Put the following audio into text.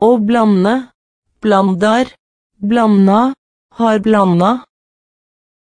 Å blande, blandar, blanda, har blanda